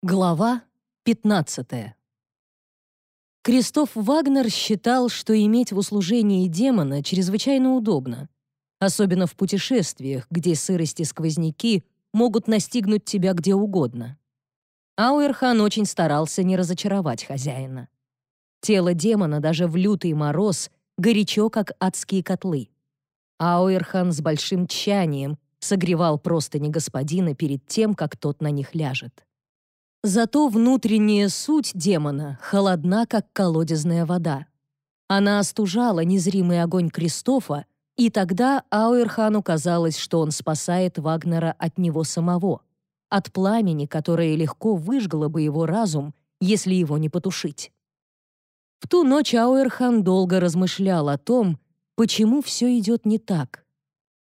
Глава 15. Кристоф Вагнер считал, что иметь в услужении демона чрезвычайно удобно, особенно в путешествиях, где сырость и сквозняки могут настигнуть тебя где угодно. Ауэрхан очень старался не разочаровать хозяина. Тело демона даже в лютый мороз горячо, как адские котлы. Ауэрхан с большим тщанием согревал простыни господина перед тем, как тот на них ляжет. Зато внутренняя суть демона холодна, как колодезная вода. Она остужала незримый огонь Кристофа, и тогда Ауэрхану казалось, что он спасает Вагнера от него самого, от пламени, которое легко выжгло бы его разум, если его не потушить. В ту ночь Ауэрхан долго размышлял о том, почему все идет не так.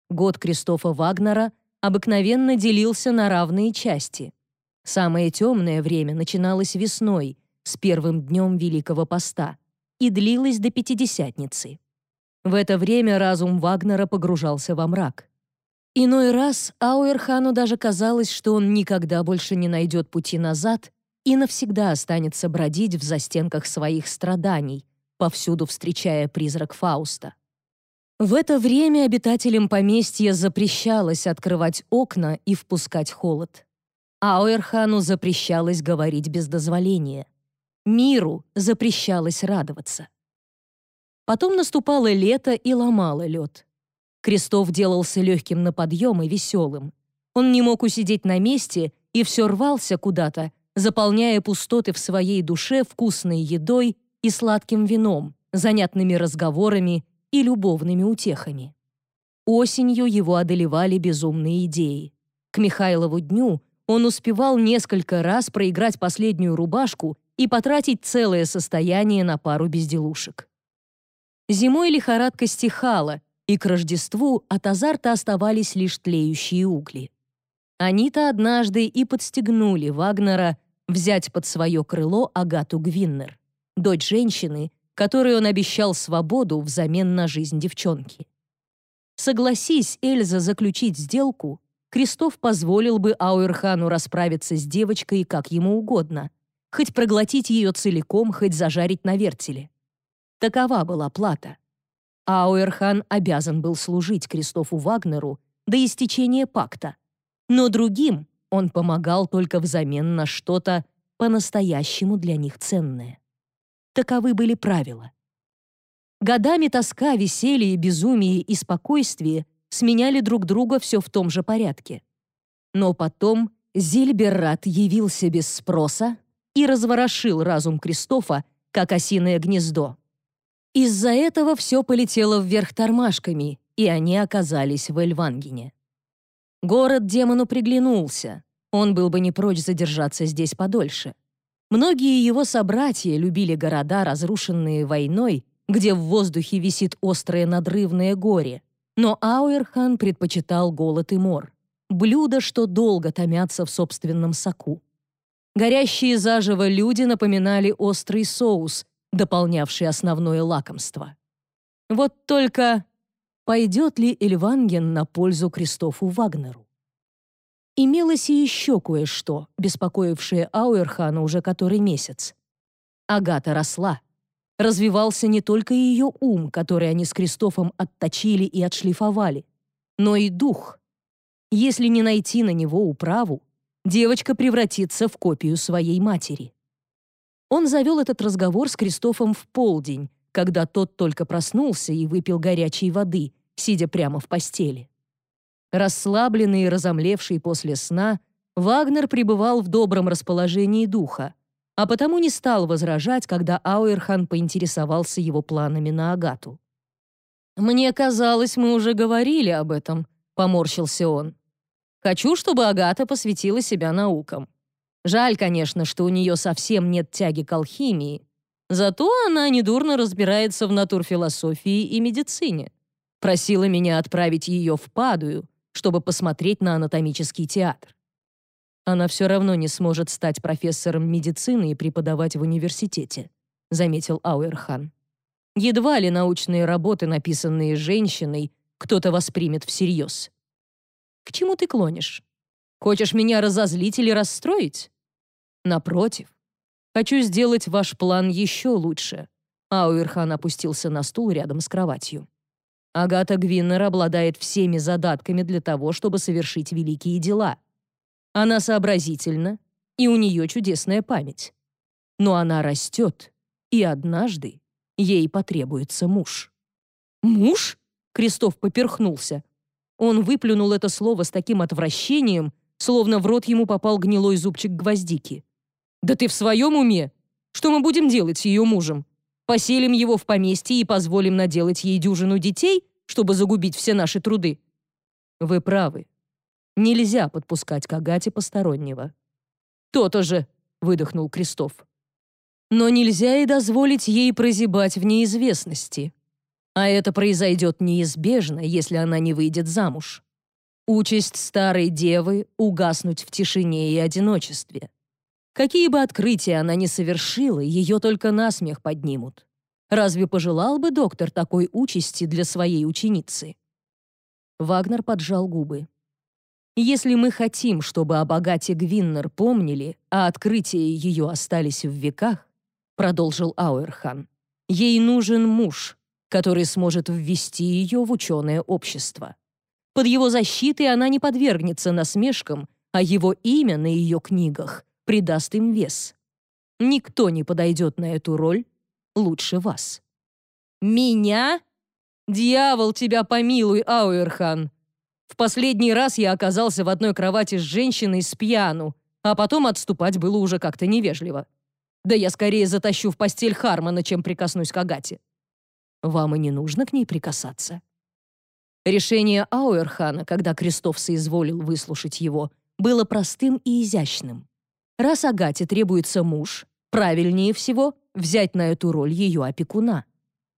Год Кристофа Вагнера обыкновенно делился на равные части. Самое темное время начиналось весной, с первым днем Великого Поста, и длилось до Пятидесятницы. В это время разум Вагнера погружался во мрак. Иной раз Ауэрхану даже казалось, что он никогда больше не найдет пути назад и навсегда останется бродить в застенках своих страданий, повсюду встречая призрак Фауста. В это время обитателям поместья запрещалось открывать окна и впускать холод. Ауэрхану запрещалось говорить без дозволения. Миру запрещалось радоваться. Потом наступало лето и ломало лед. Крестов делался легким на подъем и веселым. Он не мог усидеть на месте и все рвался куда-то, заполняя пустоты в своей душе вкусной едой и сладким вином, занятными разговорами и любовными утехами. Осенью его одолевали безумные идеи. К Михайлову дню он успевал несколько раз проиграть последнюю рубашку и потратить целое состояние на пару безделушек. Зимой лихорадка стихала, и к Рождеству от азарта оставались лишь тлеющие угли. Они-то однажды и подстегнули Вагнера взять под свое крыло Агату Гвиннер, дочь женщины, которой он обещал свободу взамен на жизнь девчонки. Согласись Эльза заключить сделку, Крестов позволил бы Ауэрхану расправиться с девочкой как ему угодно, хоть проглотить ее целиком, хоть зажарить на вертеле. Такова была плата. Ауэрхан обязан был служить Кристофу Вагнеру до истечения пакта, но другим он помогал только взамен на что-то по-настоящему для них ценное. Таковы были правила. Годами тоска, веселье, безумие и спокойствие сменяли друг друга все в том же порядке. Но потом Зильберрат явился без спроса и разворошил разум Кристофа, как осиное гнездо. Из-за этого все полетело вверх тормашками, и они оказались в Эльвангене. Город демону приглянулся. Он был бы не прочь задержаться здесь подольше. Многие его собратья любили города, разрушенные войной, где в воздухе висит острое надрывное горе, но Ауэрхан предпочитал голод и мор. Блюда, что долго томятся в собственном соку. Горящие заживо люди напоминали острый соус, дополнявший основное лакомство. Вот только пойдет ли Эльванген на пользу Кристофу Вагнеру? Имелось и еще кое-что, беспокоившее Ауэрхана уже который месяц. Агата росла развивался не только ее ум, который они с Кристофом отточили и отшлифовали, но и дух. Если не найти на него управу, девочка превратится в копию своей матери. Он завел этот разговор с Кристофом в полдень, когда тот только проснулся и выпил горячей воды, сидя прямо в постели. Расслабленный и разомлевший после сна, Вагнер пребывал в добром расположении духа, а потому не стал возражать, когда Ауэрхан поинтересовался его планами на Агату. «Мне казалось, мы уже говорили об этом», — поморщился он. «Хочу, чтобы Агата посвятила себя наукам. Жаль, конечно, что у нее совсем нет тяги к алхимии, зато она недурно разбирается в натурфилософии и медицине. Просила меня отправить ее в Падую, чтобы посмотреть на анатомический театр. Она все равно не сможет стать профессором медицины и преподавать в университете», — заметил Ауэрхан. «Едва ли научные работы, написанные женщиной, кто-то воспримет всерьез». «К чему ты клонишь? Хочешь меня разозлить или расстроить?» Напротив, хочу сделать ваш план еще лучше. Ауэрхан опустился на стул рядом с кроватью. Агата Гвиннер обладает всеми задатками для того, чтобы совершить великие дела. Она сообразительна, и у нее чудесная память. Но она растет, и однажды ей потребуется муж. «Муж?» — Крестов поперхнулся. Он выплюнул это слово с таким отвращением, словно в рот ему попал гнилой зубчик гвоздики. «Да ты в своем уме? Что мы будем делать с ее мужем? Поселим его в поместье и позволим наделать ей дюжину детей, чтобы загубить все наши труды. Вы правы. Нельзя подпускать к Агате постороннего. То-то же, выдохнул Крестов. Но нельзя и дозволить ей прозябать в неизвестности. А это произойдет неизбежно, если она не выйдет замуж. Участь старой девы — угаснуть в тишине и одиночестве. Какие бы открытия она ни совершила, ее только насмех поднимут. Разве пожелал бы доктор такой участи для своей ученицы? Вагнер поджал губы. Если мы хотим, чтобы о богате Гвиннер помнили, а открытия ее остались в веках, продолжил Ауэрхан, ей нужен муж, который сможет ввести ее в ученое общество. Под его защитой она не подвергнется насмешкам, а его имя на ее книгах придаст им вес. Никто не подойдет на эту роль лучше вас. Меня? Дьявол тебя помилуй, Ауэрхан. В последний раз я оказался в одной кровати с женщиной с пьяну, а потом отступать было уже как-то невежливо. Да я скорее затащу в постель Хармона, чем прикоснусь к Агате. Вам и не нужно к ней прикасаться. Решение Ауэрхана, когда Крестов соизволил выслушать его, было простым и изящным. Раз Агате требуется муж, правильнее всего взять на эту роль ее опекуна.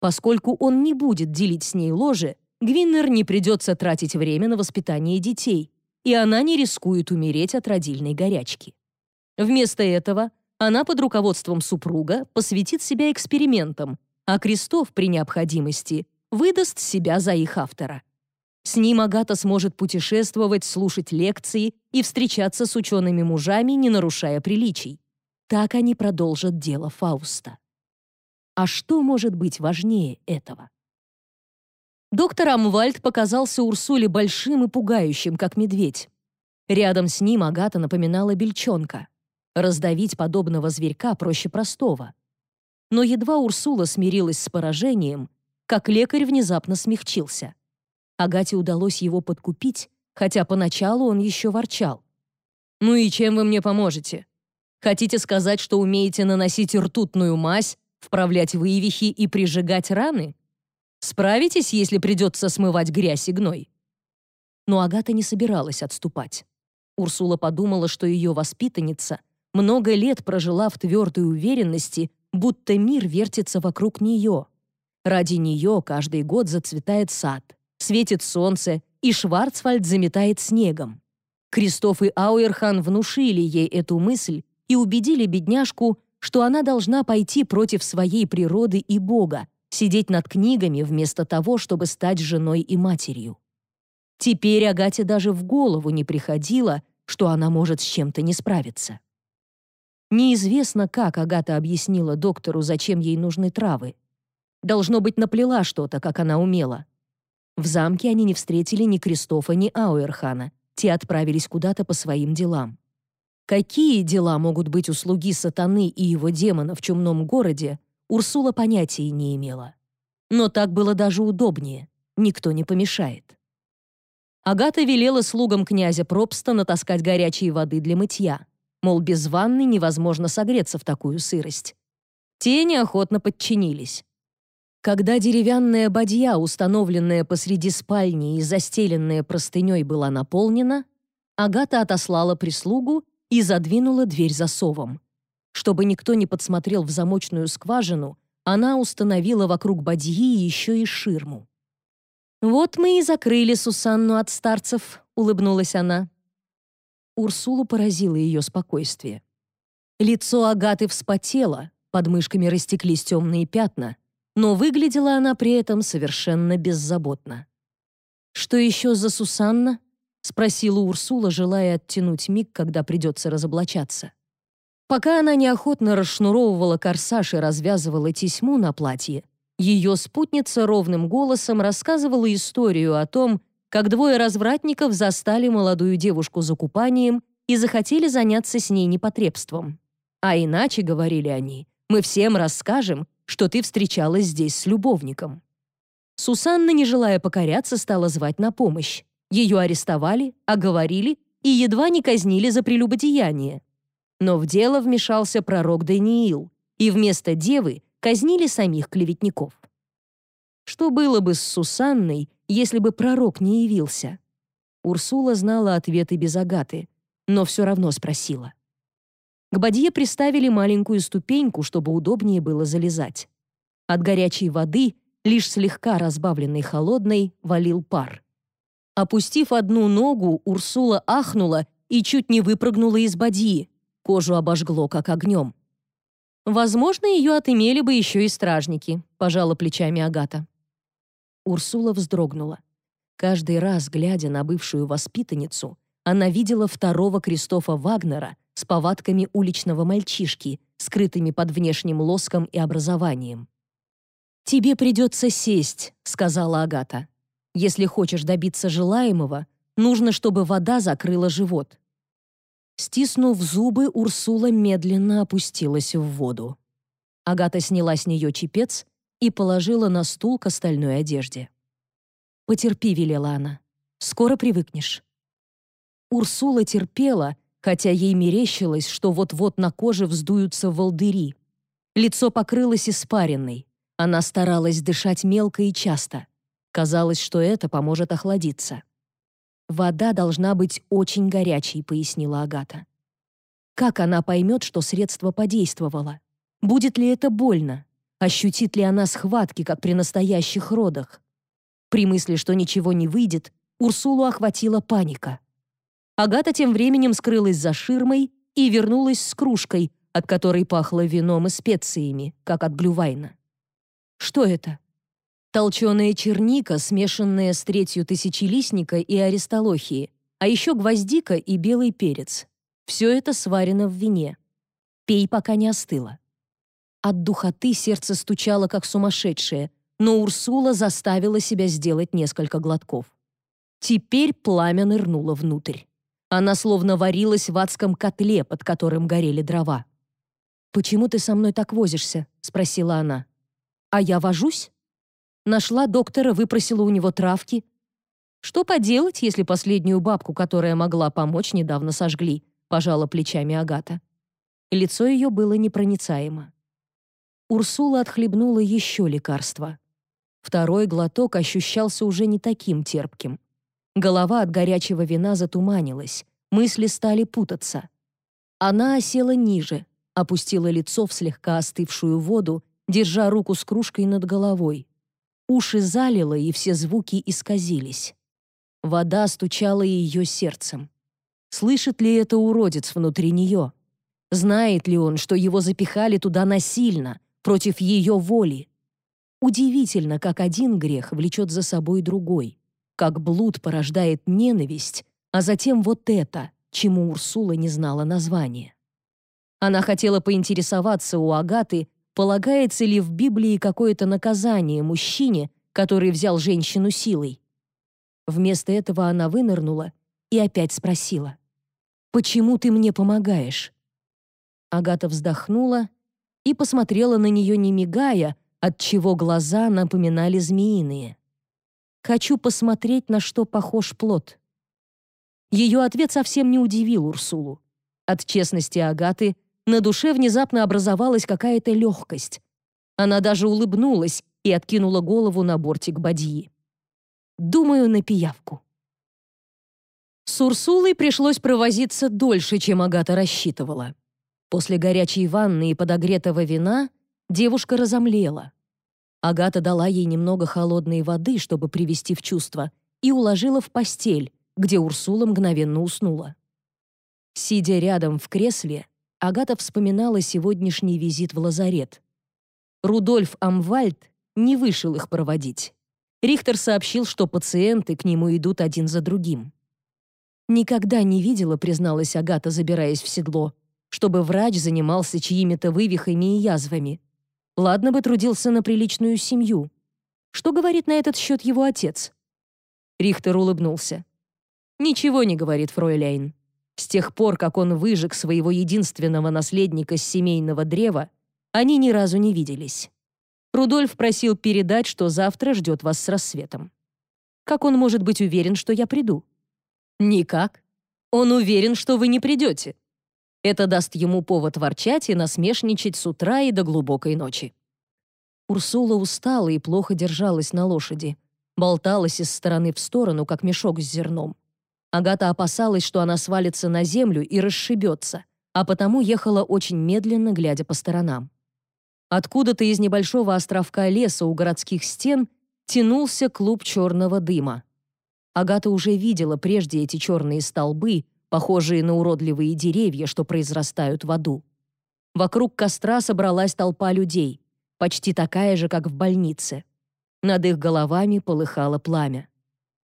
Поскольку он не будет делить с ней ложе, Гвиннер не придется тратить время на воспитание детей, и она не рискует умереть от родильной горячки. Вместо этого она под руководством супруга посвятит себя экспериментам, а Крестов при необходимости выдаст себя за их автора. С ним Агата сможет путешествовать, слушать лекции и встречаться с учеными мужами, не нарушая приличий. Так они продолжат дело Фауста. А что может быть важнее этого? Доктор Амвальд показался Урсуле большим и пугающим, как медведь. Рядом с ним Агата напоминала бельчонка. Раздавить подобного зверька проще простого. Но едва Урсула смирилась с поражением, как лекарь внезапно смягчился. Агате удалось его подкупить, хотя поначалу он еще ворчал. «Ну и чем вы мне поможете? Хотите сказать, что умеете наносить ртутную мазь, вправлять вывихи и прижигать раны? Справитесь, если придется смывать грязь и гной?» Но Агата не собиралась отступать. Урсула подумала, что ее воспитанница много лет прожила в твердой уверенности, будто мир вертится вокруг нее. Ради нее каждый год зацветает сад, Светит солнце, и Шварцвальд заметает снегом. Кристоф и Ауэрхан внушили ей эту мысль и убедили бедняжку, что она должна пойти против своей природы и Бога, сидеть над книгами вместо того, чтобы стать женой и матерью. Теперь Агате даже в голову не приходило, что она может с чем-то не справиться. Неизвестно, как Агата объяснила доктору, зачем ей нужны травы. Должно быть, наплела что-то, как она умела. В замке они не встретили ни Кристофа, ни Ауэрхана. Те отправились куда-то по своим делам. Какие дела могут быть у слуги сатаны и его демона в чумном городе, Урсула понятия не имела. Но так было даже удобнее. Никто не помешает. Агата велела слугам князя Пробста натаскать горячей воды для мытья. Мол, без ванны невозможно согреться в такую сырость. Те неохотно подчинились. Когда деревянная бадья, установленная посреди спальни и застеленная простыней, была наполнена, Агата отослала прислугу и задвинула дверь засовом. Чтобы никто не подсмотрел в замочную скважину, она установила вокруг бадьи еще и ширму. «Вот мы и закрыли Сусанну от старцев», — улыбнулась она. Урсулу поразило ее спокойствие. Лицо Агаты вспотело, под мышками растеклись темные пятна — но выглядела она при этом совершенно беззаботно. «Что еще за Сусанна?» — спросила Урсула, желая оттянуть миг, когда придется разоблачаться. Пока она неохотно расшнуровывала корсаж и развязывала тесьму на платье, ее спутница ровным голосом рассказывала историю о том, как двое развратников застали молодую девушку за купанием и захотели заняться с ней непотребством. А иначе, говорили они, мы всем расскажем, что ты встречалась здесь с любовником. Сусанна, не желая покоряться, стала звать на помощь. Ее арестовали, оговорили и едва не казнили за прелюбодеяние. Но в дело вмешался пророк Даниил, и вместо девы казнили самих клеветников. Что было бы с Сусанной, если бы пророк не явился? Урсула знала ответы без Агаты, но все равно спросила. К бадье приставили маленькую ступеньку, чтобы удобнее было залезать. От горячей воды, лишь слегка разбавленной холодной, валил пар. Опустив одну ногу, Урсула ахнула и чуть не выпрыгнула из бадьи. Кожу обожгло, как огнем. Возможно, ее отымели бы еще и стражники, пожала плечами Агата. Урсула вздрогнула. Каждый раз, глядя на бывшую воспитанницу, она видела второго Кристофа Вагнера с повадками уличного мальчишки, скрытыми под внешним лоском и образованием. «Тебе придется сесть», — сказала Агата. «Если хочешь добиться желаемого, нужно, чтобы вода закрыла живот». Стиснув зубы, Урсула медленно опустилась в воду. Агата сняла с нее чепец и положила на стул к остальной одежде. «Потерпи», — велела она. «Скоро привыкнешь». Урсула терпела, хотя ей мерещилось, что вот-вот на коже вздуются волдыри. Лицо покрылось испаренной. Она старалась дышать мелко и часто. Казалось, что это поможет охладиться. «Вода должна быть очень горячей», — пояснила Агата. Как она поймет, что средство подействовало? Будет ли это больно? Ощутит ли она схватки, как при настоящих родах? При мысли, что ничего не выйдет, Урсулу охватила паника. Агата тем временем скрылась за ширмой и вернулась с кружкой, от которой пахло вином и специями, как от глювайна. Что это? Толченая черника, смешанная с третью тысячелистника и аристолохии, а еще гвоздика и белый перец. Все это сварено в вине. Пей, пока не остыло. От духоты сердце стучало, как сумасшедшее, но Урсула заставила себя сделать несколько глотков. Теперь пламя нырнуло внутрь. Она словно варилась в адском котле, под которым горели дрова. «Почему ты со мной так возишься?» — спросила она. «А я вожусь?» Нашла доктора, выпросила у него травки. «Что поделать, если последнюю бабку, которая могла помочь, недавно сожгли?» — пожала плечами Агата. Лицо ее было непроницаемо. Урсула отхлебнула еще лекарство. Второй глоток ощущался уже не таким терпким. Голова от горячего вина затуманилась, мысли стали путаться. Она осела ниже, опустила лицо в слегка остывшую воду, держа руку с кружкой над головой. Уши залило, и все звуки исказились. Вода стучала ее сердцем. Слышит ли это уродец внутри нее? Знает ли он, что его запихали туда насильно, против ее воли? Удивительно, как один грех влечет за собой другой как блуд порождает ненависть, а затем вот это, чему Урсула не знала названия. Она хотела поинтересоваться у Агаты, полагается ли в Библии какое-то наказание мужчине, который взял женщину силой. Вместо этого она вынырнула и опять спросила, «Почему ты мне помогаешь?» Агата вздохнула и посмотрела на нее, не мигая, отчего глаза напоминали змеиные. Хочу посмотреть, на что похож плод». Ее ответ совсем не удивил Урсулу. От честности Агаты на душе внезапно образовалась какая-то легкость. Она даже улыбнулась и откинула голову на бортик бадьи. «Думаю, на пиявку». С Урсулой пришлось провозиться дольше, чем Агата рассчитывала. После горячей ванны и подогретого вина девушка разомлела. Агата дала ей немного холодной воды, чтобы привести в чувство, и уложила в постель, где Урсула мгновенно уснула. Сидя рядом в кресле, Агата вспоминала сегодняшний визит в лазарет. Рудольф Амвальд не вышел их проводить. Рихтер сообщил, что пациенты к нему идут один за другим. «Никогда не видела», — призналась Агата, забираясь в седло, чтобы врач занимался чьими-то вывихами и язвами. Ладно бы трудился на приличную семью. Что говорит на этот счет его отец? Рихтер улыбнулся. «Ничего не говорит фройляйн. С тех пор, как он выжег своего единственного наследника с семейного древа, они ни разу не виделись. Рудольф просил передать, что завтра ждет вас с рассветом. Как он может быть уверен, что я приду? Никак. Он уверен, что вы не придете. Это даст ему повод ворчать и насмешничать с утра и до глубокой ночи. Урсула устала и плохо держалась на лошади. Болталась из стороны в сторону, как мешок с зерном. Агата опасалась, что она свалится на землю и расшибется, а потому ехала очень медленно, глядя по сторонам. Откуда-то из небольшого островка леса у городских стен тянулся клуб черного дыма. Агата уже видела прежде эти черные столбы, похожие на уродливые деревья, что произрастают в аду. Вокруг костра собралась толпа людей, почти такая же, как в больнице. Над их головами полыхало пламя.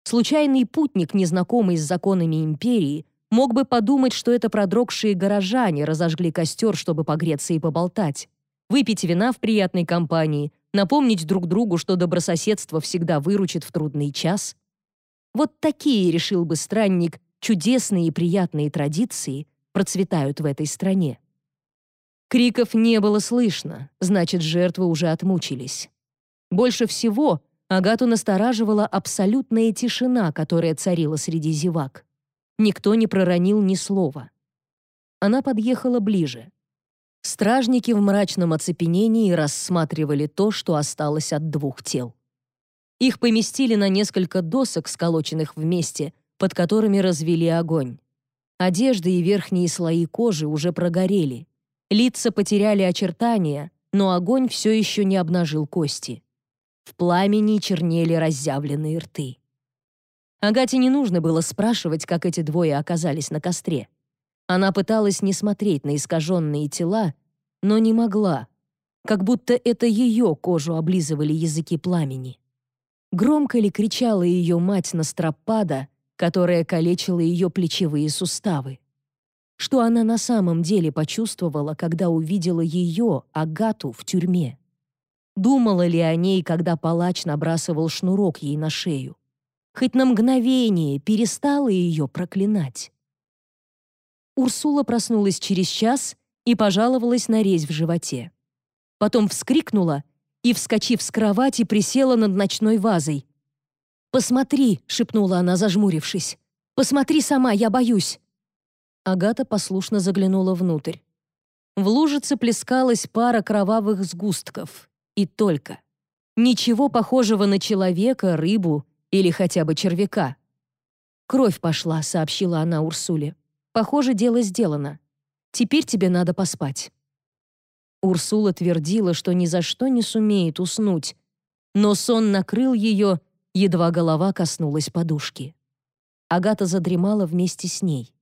Случайный путник, незнакомый с законами империи, мог бы подумать, что это продрогшие горожане разожгли костер, чтобы погреться и поболтать, выпить вина в приятной компании, напомнить друг другу, что добрососедство всегда выручит в трудный час. Вот такие, решил бы странник, чудесные и приятные традиции процветают в этой стране. Криков не было слышно, значит, жертвы уже отмучились. Больше всего Агату настораживала абсолютная тишина, которая царила среди зевак. Никто не проронил ни слова. Она подъехала ближе. Стражники в мрачном оцепенении рассматривали то, что осталось от двух тел. Их поместили на несколько досок, сколоченных вместе, под которыми развели огонь. Одежда и верхние слои кожи уже прогорели. Лица потеряли очертания, но огонь все еще не обнажил кости. В пламени чернели разъявленные рты. Агате не нужно было спрашивать, как эти двое оказались на костре. Она пыталась не смотреть на искаженные тела, но не могла, как будто это ее кожу облизывали языки пламени. Громко ли кричала ее мать Настропада, которая калечила ее плечевые суставы? Что она на самом деле почувствовала, когда увидела ее, Агату, в тюрьме? Думала ли о ней, когда палач набрасывал шнурок ей на шею? Хоть на мгновение перестала ее проклинать. Урсула проснулась через час и пожаловалась на резь в животе. Потом вскрикнула и, вскочив с кровати, присела над ночной вазой. «Посмотри!» — шепнула она, зажмурившись. «Посмотри сама, я боюсь!» Агата послушно заглянула внутрь. В лужице плескалась пара кровавых сгустков. И только. Ничего похожего на человека, рыбу или хотя бы червяка. «Кровь пошла», — сообщила она Урсуле. «Похоже, дело сделано. Теперь тебе надо поспать». Урсула твердила, что ни за что не сумеет уснуть, но сон накрыл ее, едва голова коснулась подушки. Агата задремала вместе с ней.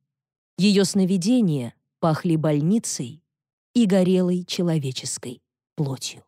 Ее сновидения пахли больницей и горелой человеческой плотью.